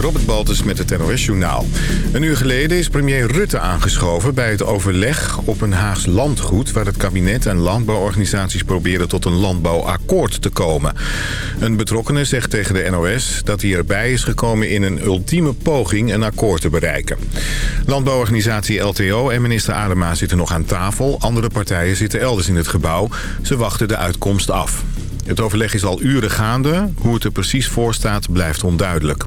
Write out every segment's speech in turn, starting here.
Robert Baltus met het NOS Journaal. Een uur geleden is premier Rutte aangeschoven bij het overleg op een Haags landgoed... waar het kabinet en landbouworganisaties proberen tot een landbouwakkoord te komen. Een betrokkenen zegt tegen de NOS dat hij erbij is gekomen in een ultieme poging een akkoord te bereiken. Landbouworganisatie LTO en minister Adema zitten nog aan tafel. Andere partijen zitten elders in het gebouw. Ze wachten de uitkomst af. Het overleg is al uren gaande. Hoe het er precies voor staat blijft onduidelijk.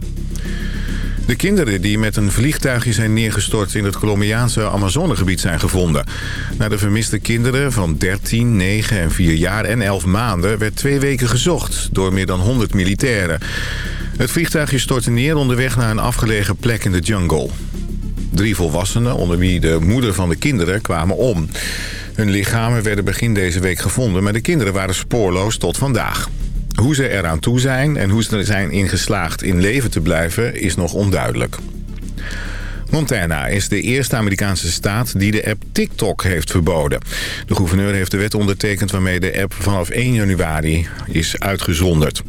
De kinderen die met een vliegtuigje zijn neergestort in het Colombiaanse Amazonegebied zijn gevonden. Naar de vermiste kinderen van 13, 9 en 4 jaar en 11 maanden werd twee weken gezocht door meer dan 100 militairen. Het vliegtuigje stortte neer onderweg naar een afgelegen plek in de jungle. Drie volwassenen, onder wie de moeder van de kinderen, kwamen om. Hun lichamen werden begin deze week gevonden, maar de kinderen waren spoorloos tot vandaag. Hoe ze eraan toe zijn en hoe ze er zijn ingeslaagd in leven te blijven is nog onduidelijk. Montana is de eerste Amerikaanse staat die de app TikTok heeft verboden. De gouverneur heeft de wet ondertekend waarmee de app vanaf 1 januari is uitgezonderd.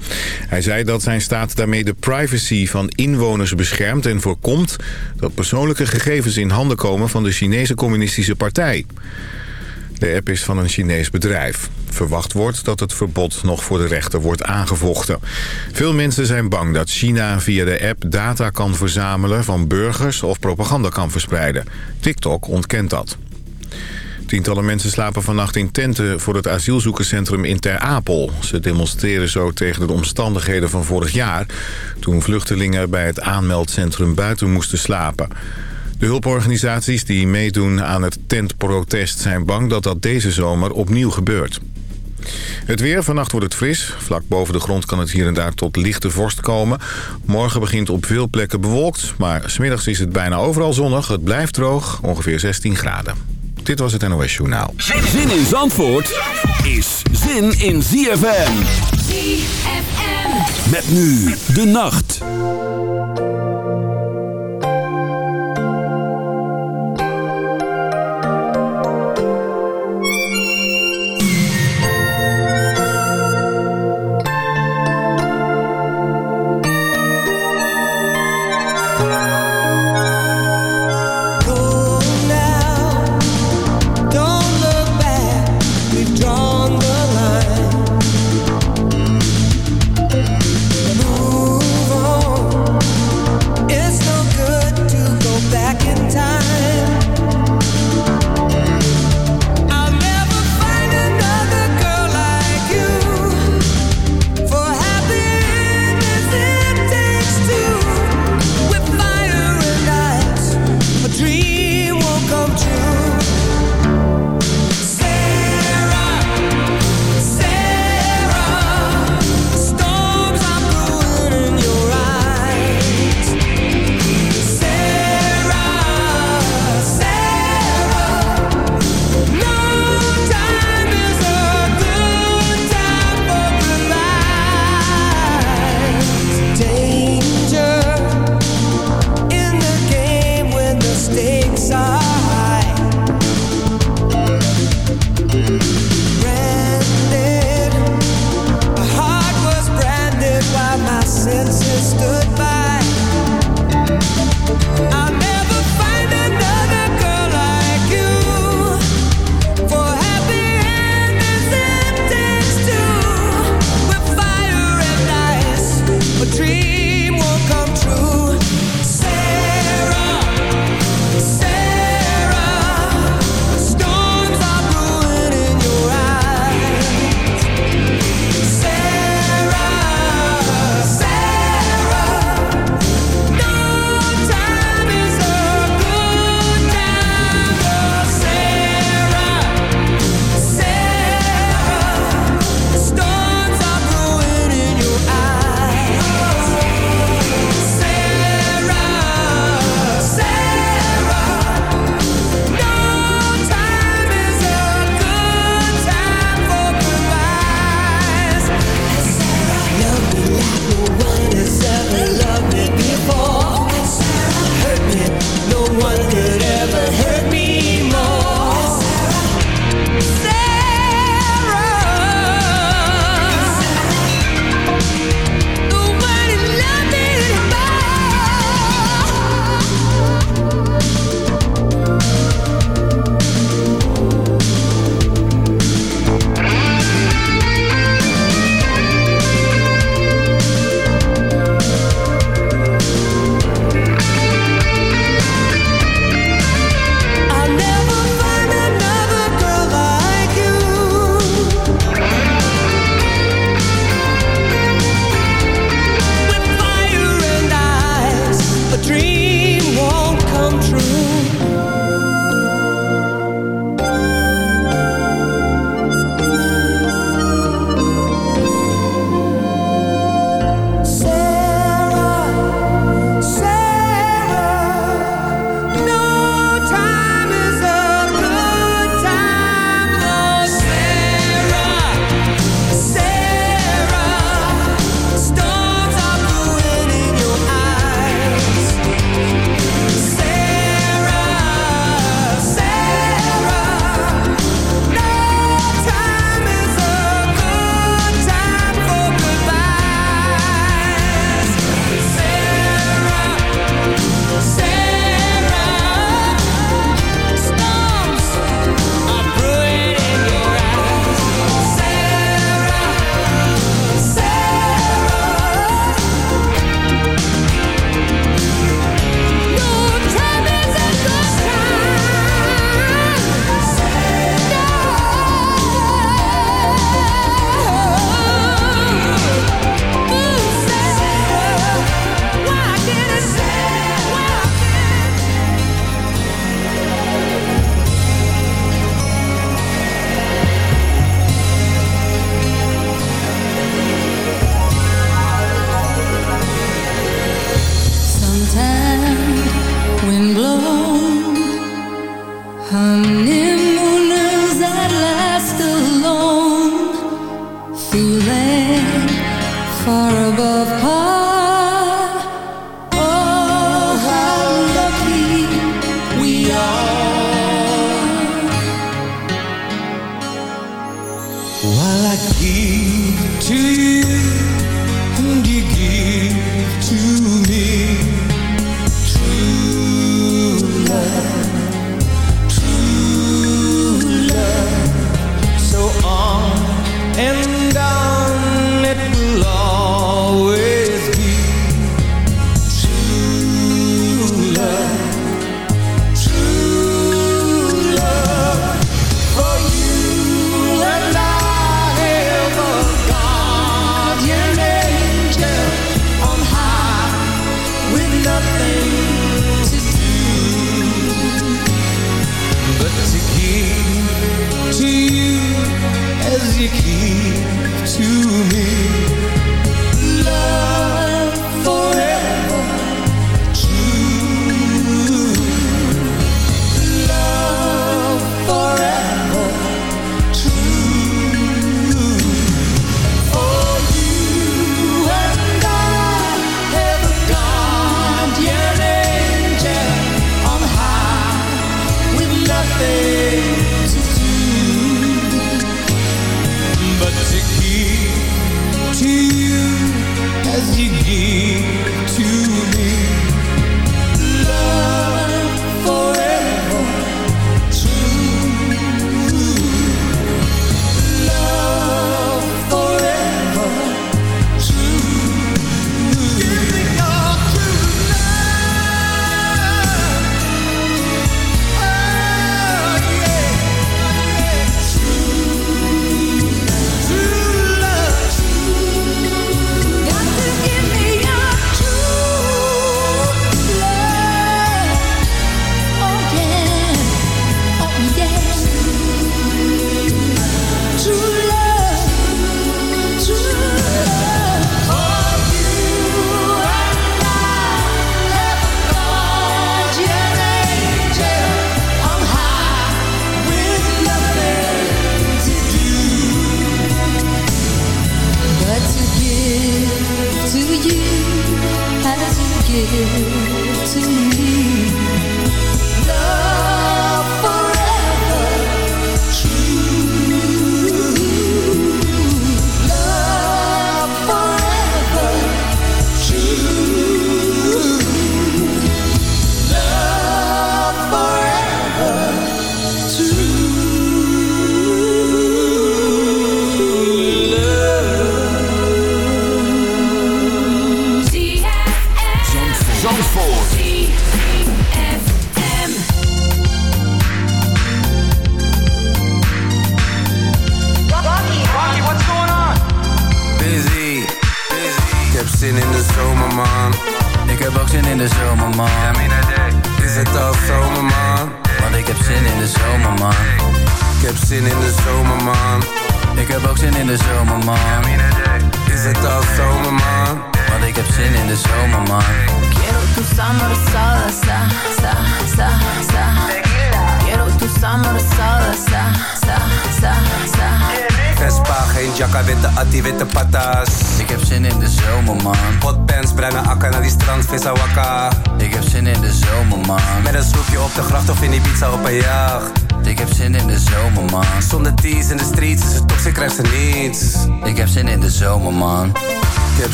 Hij zei dat zijn staat daarmee de privacy van inwoners beschermt en voorkomt dat persoonlijke gegevens in handen komen van de Chinese Communistische Partij. De app is van een Chinees bedrijf. Verwacht wordt dat het verbod nog voor de rechter wordt aangevochten. Veel mensen zijn bang dat China via de app data kan verzamelen van burgers of propaganda kan verspreiden. TikTok ontkent dat. Tientallen mensen slapen vannacht in tenten voor het asielzoekerscentrum in Ter Apel. Ze demonstreren zo tegen de omstandigheden van vorig jaar... toen vluchtelingen bij het aanmeldcentrum buiten moesten slapen. De hulporganisaties die meedoen aan het tentprotest zijn bang dat dat deze zomer opnieuw gebeurt. Het weer, vannacht wordt het fris. Vlak boven de grond kan het hier en daar tot lichte vorst komen. Morgen begint op veel plekken bewolkt, maar smiddags is het bijna overal zonnig. Het blijft droog, ongeveer 16 graden. Dit was het NOS Journaal. Zin in Zandvoort is zin in ZFM. ZFM. Met nu de nacht.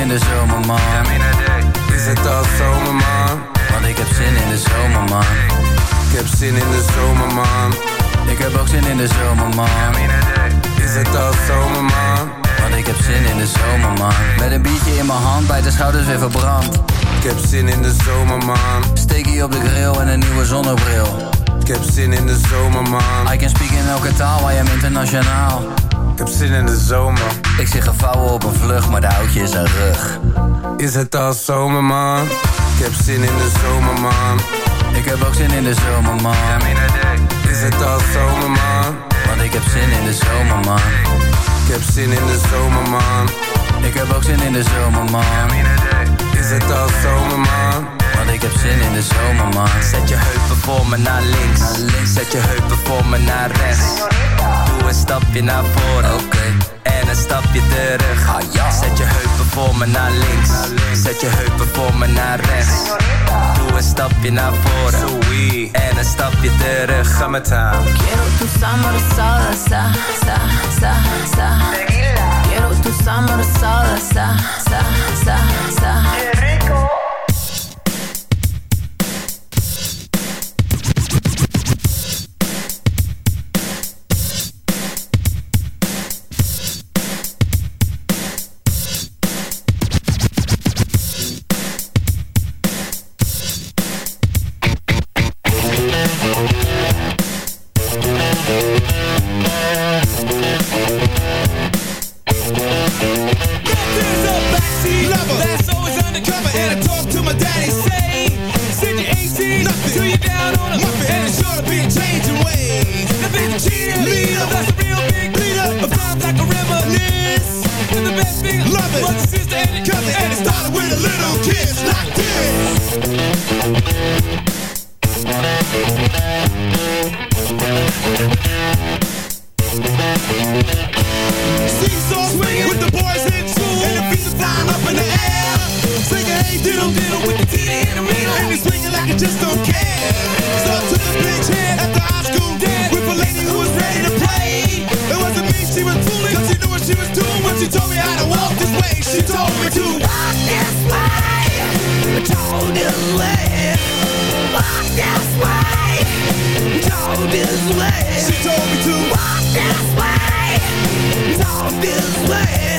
In de zomer, man. Is het al zomer, man? Want ik heb zin in de zomer, man. Ik heb zin in de zomer, man. Ik heb ook zin in de zomer, man. Is het al zomer, man? Want ik heb zin in de zomer, man. Met een biertje in mijn hand, bij de schouders weer verbrand. Ik heb zin in de zomer, man. Steekie op de grill en een nieuwe zonnebril. Ik heb zin in de zomer, man. I can speak in elke taal, I am internationaal. Ik heb zin in de zomer. Ik zie gevouwen op een vlucht, maar de oudje is een rug. Is het al zomer, man? Ik heb zin in de zomer, man. Ik heb ook zin in de zomer, man. Is het al zomer, man? Want ik heb zin in de zomer, man. Ik heb zin in de zomer, man. Ik heb ook zin in de zomer, man. Is het al zomer, man? Want ik heb zin in de zomer, man. Zet je heupen voor me naar links. Naar links. Zet je heupen voor me naar rechts. Doe een stapje naar voren. Oké. En een stapje terug. Ah, ja. Zet je heupen voor me naar links. Zet je heupen voor me naar rechts. Doe een stapje naar voren. En een stapje terug. Ga met haar. Quiero tu summer salsa, sa, sa, sa. Quiero tu summer salsa, sa, sa, sa. There's Seesaw swinging with a little kiss like this. Swingin' with the boys in school, and the feet flying up in the air. Singing hey diddle diddle with the in the middle, and he's swinging like he just don't care. So to the high school with a lady who was ready to play. It wasn't she was she knew what she was doing when she told me how to walk this way. She told me to walk this way, told this way, walk this way, this way. She told me to walk this way, this way,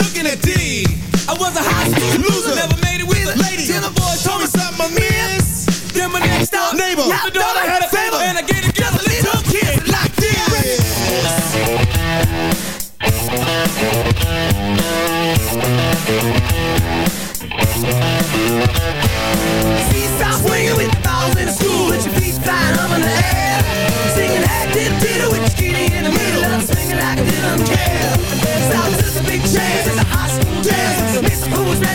looking at D. I was a high school loser, never made it with a lady. Till the boys told me something I missed. Then my next door neighbor, the daughter had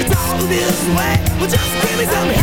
It's all this way Well just give me some help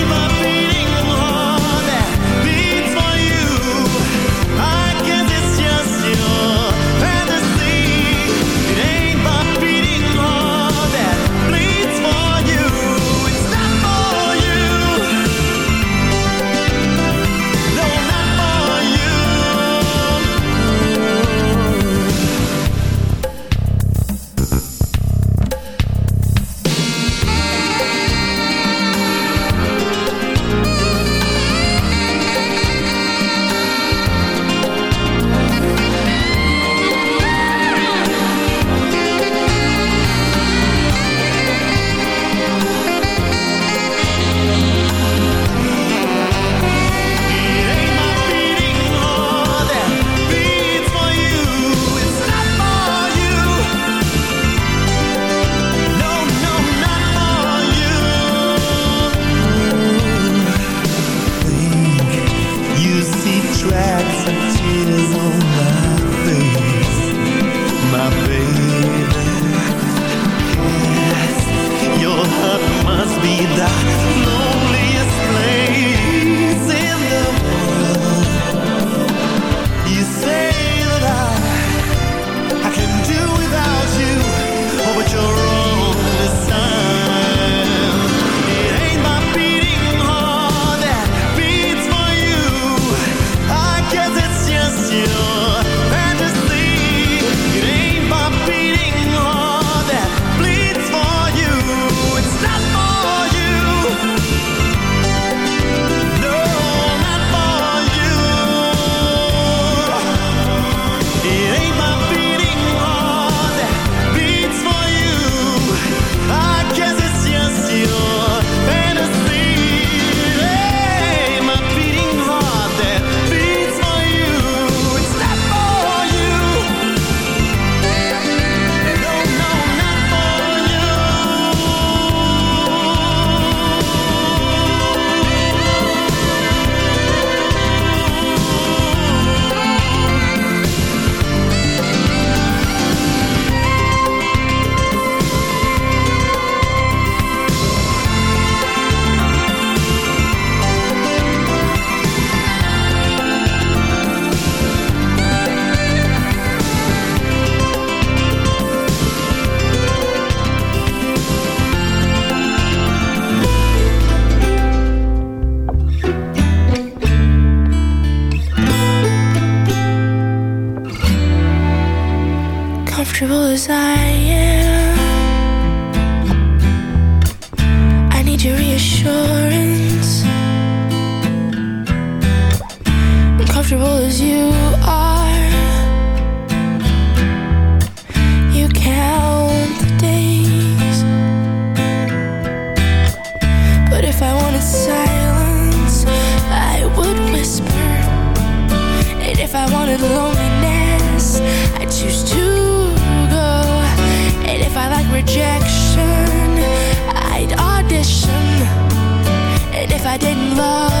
I didn't love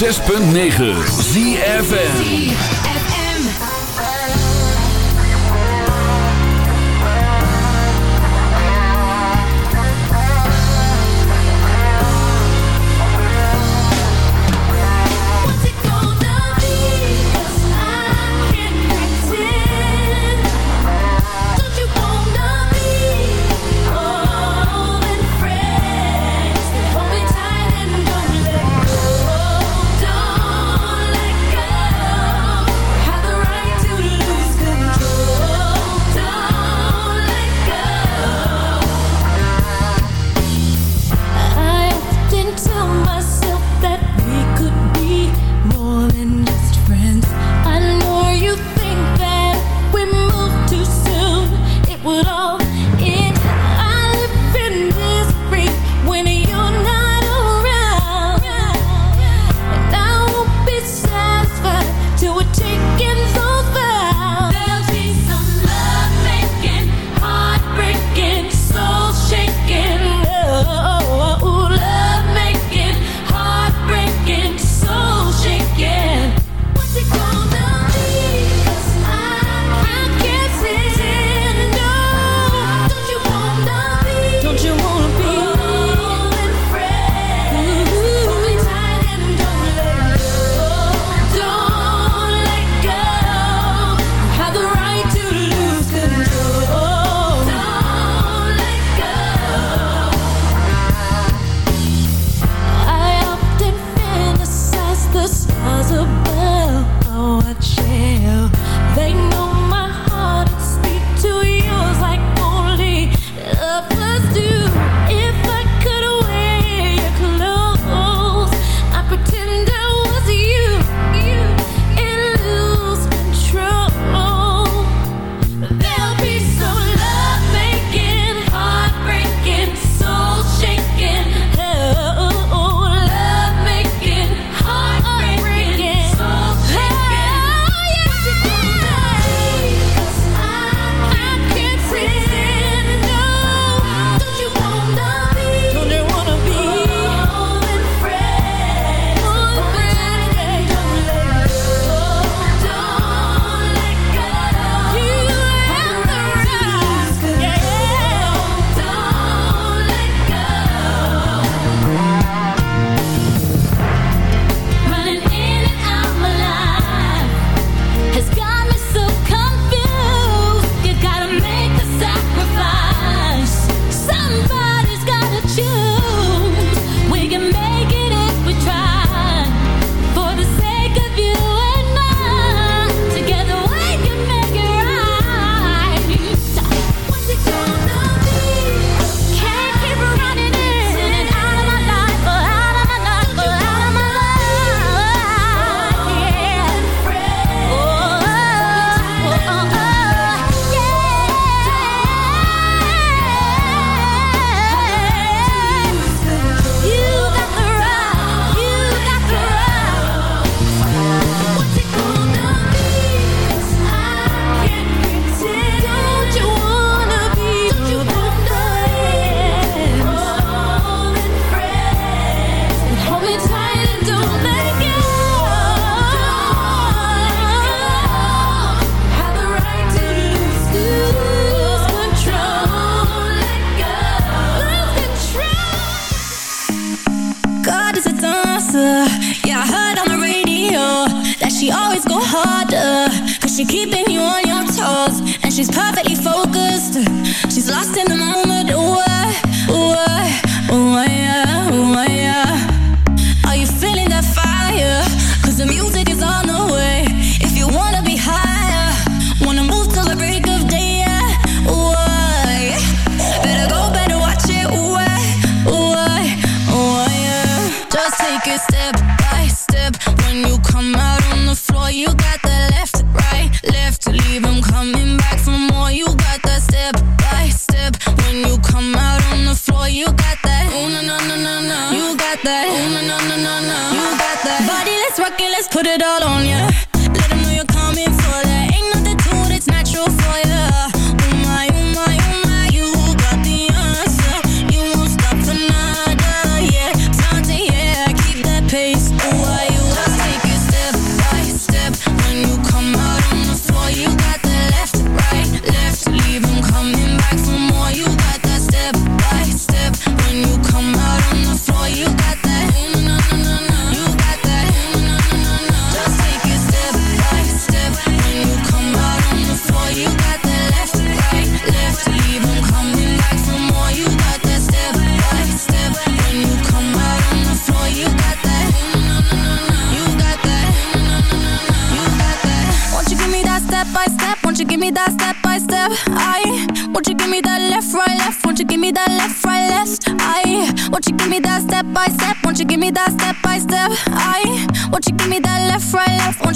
106.9 ZFN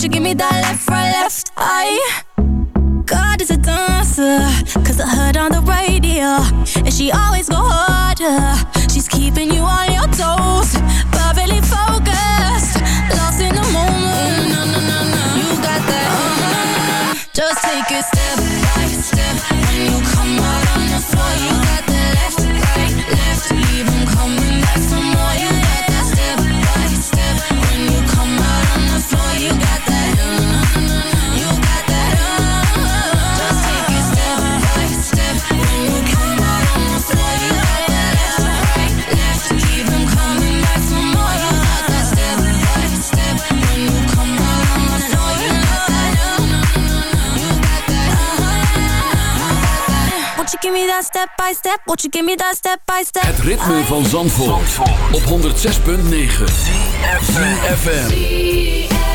you give me that left, right, left eye? God is a dancer Cause I heard on the radio And she always go harder. She's keeping you on your toes Perfectly focused Lost in the moment. You got that uh-huh. Just take a step back. give me that step by step. Won't you give me that step by step. Het ritme van Zandvoort, Zandvoort. op 106.9. FM.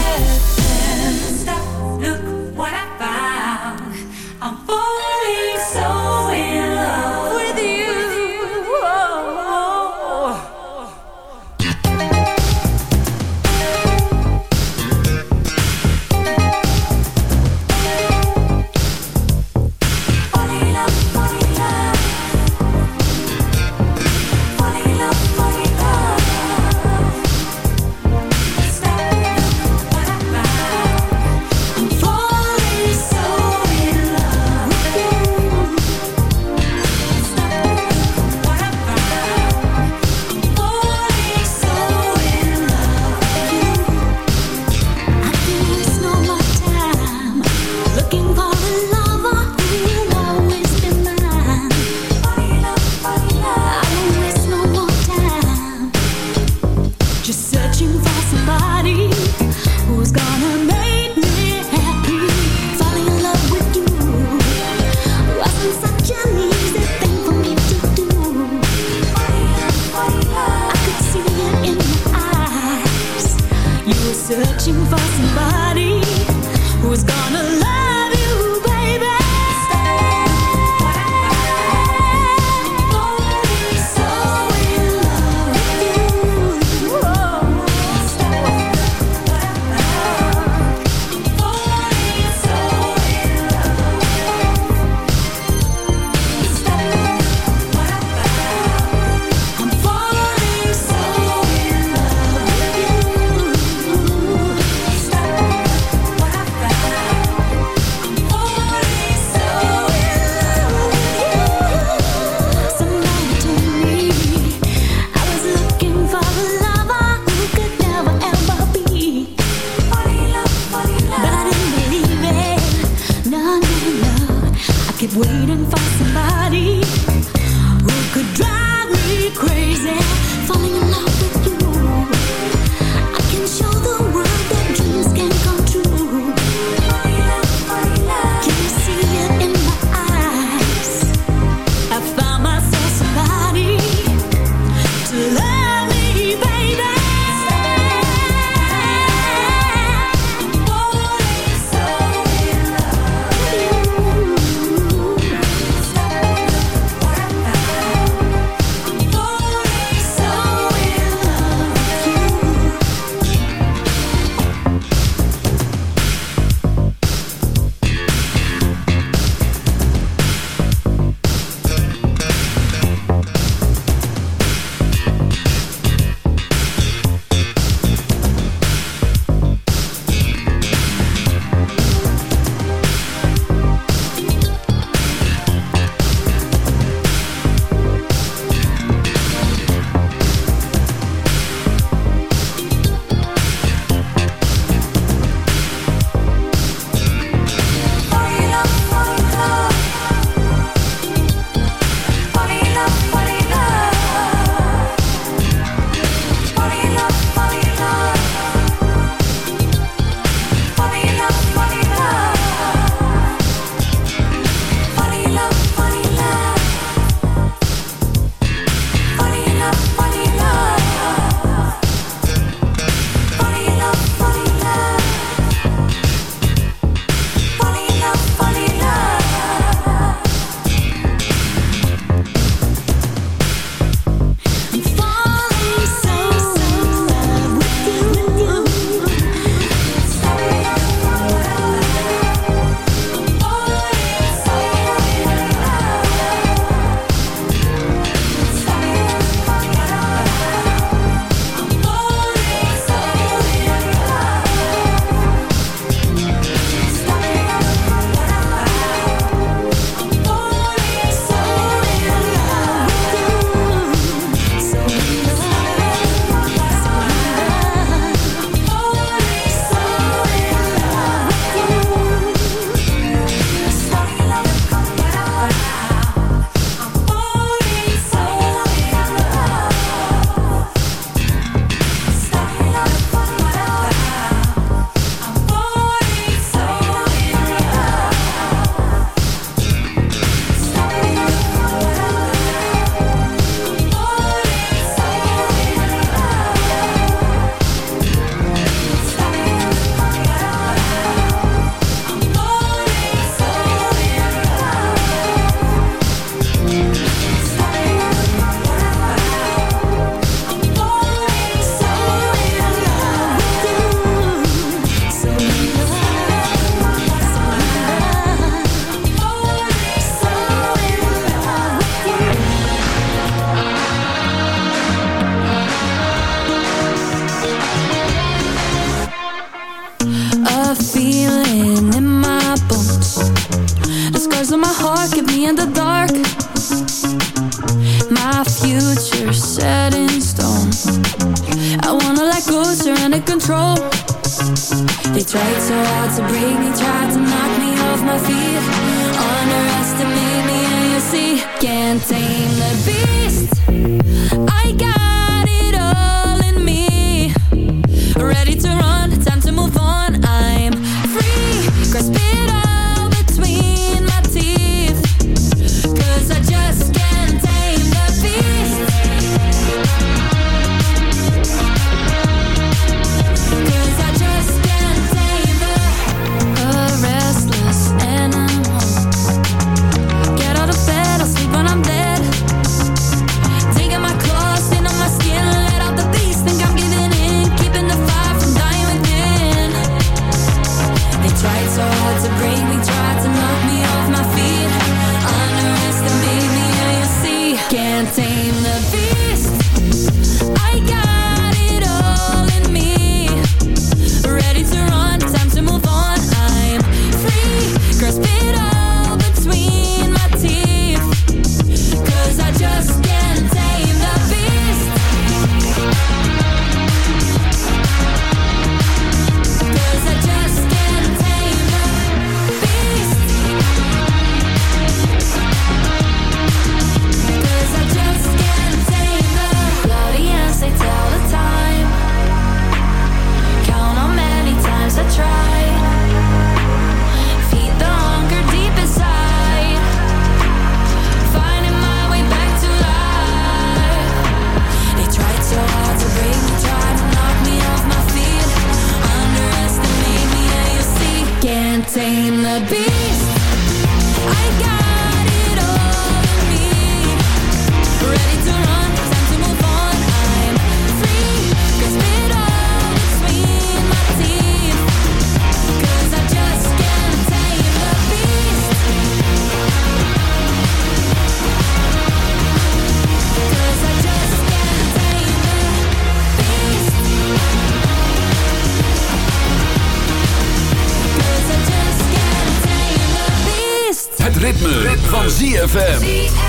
ZFM.